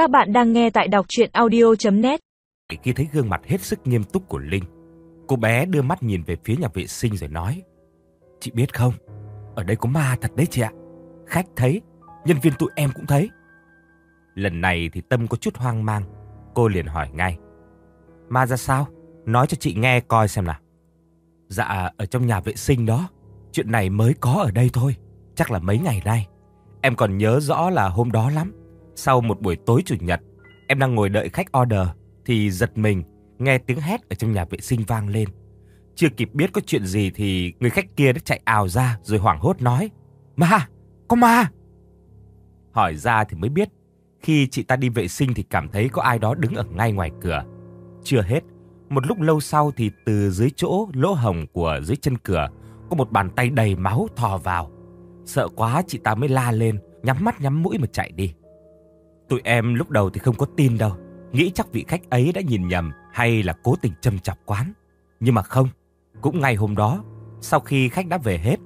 Các bạn đang nghe tại đọc chuyện audio.net Khi thấy gương mặt hết sức nghiêm túc của Linh, cô bé đưa mắt nhìn về phía nhà vệ sinh rồi nói Chị biết không, ở đây có ma thật đấy chị ạ. Khách thấy, nhân viên tụi em cũng thấy. Lần này thì Tâm có chút hoang mang, cô liền hỏi ngay. Ma ra sao? Nói cho chị nghe coi xem nào. Dạ, ở trong nhà vệ sinh đó. Chuyện này mới có ở đây thôi. Chắc là mấy ngày nay. Em còn nhớ rõ là hôm đó lắm. Sau một buổi tối chủ nhật, em đang ngồi đợi khách order thì giật mình nghe tiếng hét ở trong nhà vệ sinh vang lên. Chưa kịp biết có chuyện gì thì người khách kia đã chạy ào ra rồi hoảng hốt nói: "Ma, có ma!" Hỏi ra thì mới biết, khi chị ta đi vệ sinh thì cảm thấy có ai đó đứng ở ngay ngoài cửa. Chưa hết, một lúc lâu sau thì từ dưới chỗ lỗ hồng của dưới chân cửa có một bàn tay đầy máu thò vào. Sợ quá chị ta mới la lên, nhắm mắt nhắm mũi mà chạy đi. Tụi em lúc đầu thì không có tin đâu, nghĩ chắc vị khách ấy đã nhìn nhầm hay là cố tình châm chọc quán. Nhưng mà không, cũng ngay hôm đó, sau khi khách đã về hết,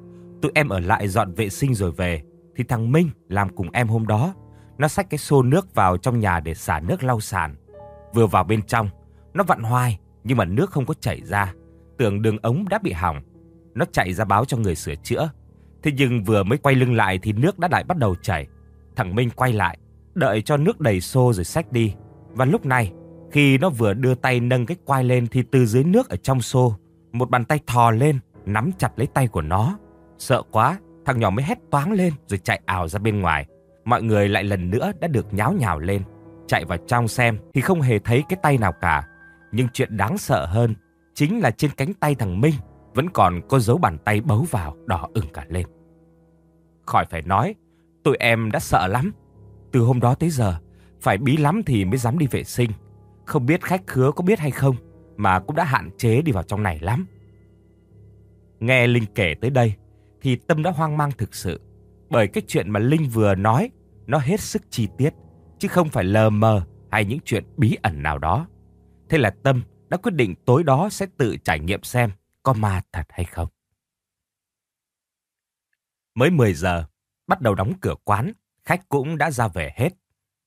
tụi em ở lại dọn vệ sinh rồi về, thì thằng Minh làm cùng em hôm đó, nó xách cái xô nước vào trong nhà để xả nước lau sàn. Vừa vào bên trong, nó vặn hoài nhưng mà nước không có chảy ra, tưởng đường ống đã bị hỏng. Nó chạy ra báo cho người sửa chữa. Thế nhưng vừa mới quay lưng lại thì nước đã lại bắt đầu chảy. Thằng Minh quay lại, đợi cho nước đầy xô rồi xách đi. Và lúc này, khi nó vừa đưa tay nâng cái quai lên thì từ dưới nước ở trong xô, một bàn tay thò lên, nắm chặt lấy tay của nó. Sợ quá, thằng nhỏ mới hét toáng lên rồi chạy ảo ra bên ngoài. Mọi người lại lần nữa đã được nháo nhào lên. Chạy vào trong xem thì không hề thấy cái tay nào cả. Nhưng chuyện đáng sợ hơn chính là trên cánh tay thằng Minh vẫn còn có dấu bàn tay bấu vào đỏ ửng cả lên. Khỏi phải nói, tụi em đã sợ lắm. Từ hôm đó tới giờ, phải bí lắm thì mới dám đi vệ sinh. Không biết khách khứa có biết hay không, mà cũng đã hạn chế đi vào trong này lắm. Nghe Linh kể tới đây, thì Tâm đã hoang mang thực sự. Bởi cái chuyện mà Linh vừa nói, nó hết sức chi tiết, chứ không phải lờ mờ hay những chuyện bí ẩn nào đó. Thế là Tâm đã quyết định tối đó sẽ tự trải nghiệm xem có ma thật hay không. Mới 10 giờ, bắt đầu đóng cửa quán, khách cũng đã ra về hết.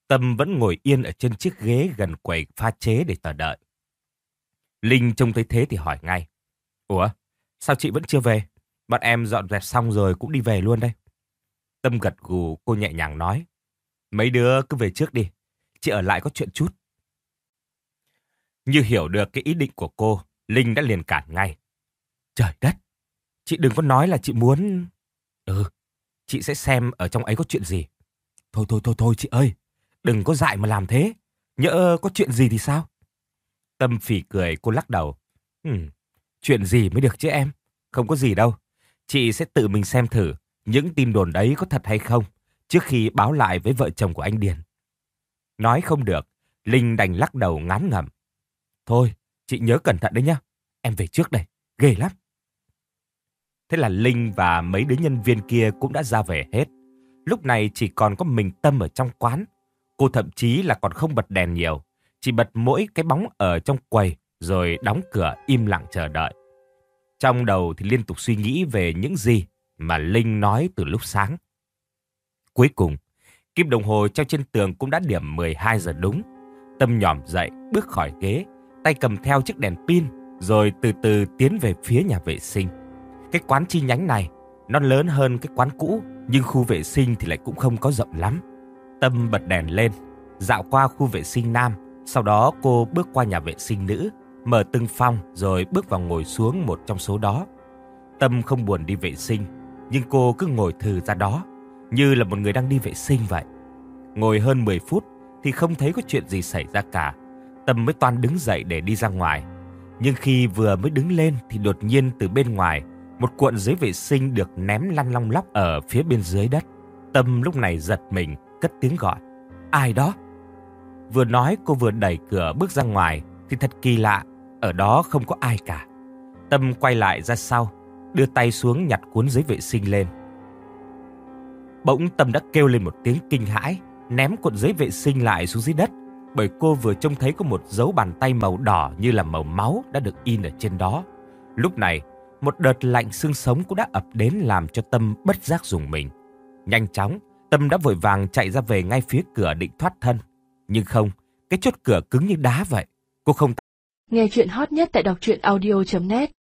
Tâm vẫn ngồi yên ở trên chiếc ghế gần quầy pha chế để chờ đợi. Linh trông thấy thế thì hỏi ngay. Ủa, sao chị vẫn chưa về? Bọn em dọn dẹp xong rồi cũng đi về luôn đây. Tâm gật gù cô nhẹ nhàng nói. Mấy đứa cứ về trước đi, chị ở lại có chuyện chút. Như hiểu được cái ý định của cô, Linh đã liền cản ngay. Trời đất, chị đừng có nói là chị muốn... Ừ, chị sẽ xem ở trong ấy có chuyện gì. Thôi thôi thôi thôi chị ơi, đừng có dại mà làm thế. Nhỡ có chuyện gì thì sao? Tâm phỉ cười cô lắc đầu. Ừ, chuyện gì mới được chứ em? Không có gì đâu. Chị sẽ tự mình xem thử những tin đồn đấy có thật hay không trước khi báo lại với vợ chồng của anh Điền. Nói không được, Linh đành lắc đầu ngán ngẩm. Thôi, chị nhớ cẩn thận đấy nhá. Em về trước đây, ghê lắm. Thế là Linh và mấy đứa nhân viên kia cũng đã ra về hết. Lúc này chỉ còn có mình Tâm ở trong quán. Cô thậm chí là còn không bật đèn nhiều. Chỉ bật mỗi cái bóng ở trong quầy rồi đóng cửa im lặng chờ đợi. Trong đầu thì liên tục suy nghĩ về những gì mà Linh nói từ lúc sáng. Cuối cùng, kim đồng hồ treo trên tường cũng đã điểm 12 giờ đúng. Tâm nhòm dậy, bước khỏi ghế, tay cầm theo chiếc đèn pin, rồi từ từ tiến về phía nhà vệ sinh. Cái quán chi nhánh này, nó lớn hơn cái quán cũ, nhưng khu vệ sinh thì lại cũng không có rộng lắm. Tâm bật đèn lên, dạo qua khu vệ sinh nam, sau đó cô bước qua nhà vệ sinh nữ, mở từng phòng rồi bước vào ngồi xuống một trong số đó. Tâm không buồn đi vệ sinh, nhưng cô cứ ngồi thừ ra đó, như là một người đang đi vệ sinh vậy. Ngồi hơn 10 phút thì không thấy có chuyện gì xảy ra cả. Tâm mới toan đứng dậy để đi ra ngoài. Nhưng khi vừa mới đứng lên thì đột nhiên từ bên ngoài, một cuộn giấy vệ sinh được ném lăn long lóc ở phía bên dưới đất. Tâm lúc này giật mình, cất tiếng gọi. Ai đó? Vừa nói cô vừa đẩy cửa bước ra ngoài thì thật kỳ lạ, ở đó không có ai cả. Tâm quay lại ra sau, đưa tay xuống nhặt cuốn giấy vệ sinh lên. Bỗng Tâm đã kêu lên một tiếng kinh hãi, ném cuộn giấy vệ sinh lại xuống dưới đất, bởi cô vừa trông thấy có một dấu bàn tay màu đỏ như là màu máu đã được in ở trên đó. Lúc này, một đợt lạnh xương sống cũng đã ập đến làm cho Tâm bất giác dùng mình. Nhanh chóng, Tâm đã vội vàng chạy ra về ngay phía cửa định thoát thân. Nhưng không, cái chốt cửa cứng như đá vậy. Cô không Nghe chuyện hot nhất tại đọc truyện audio.net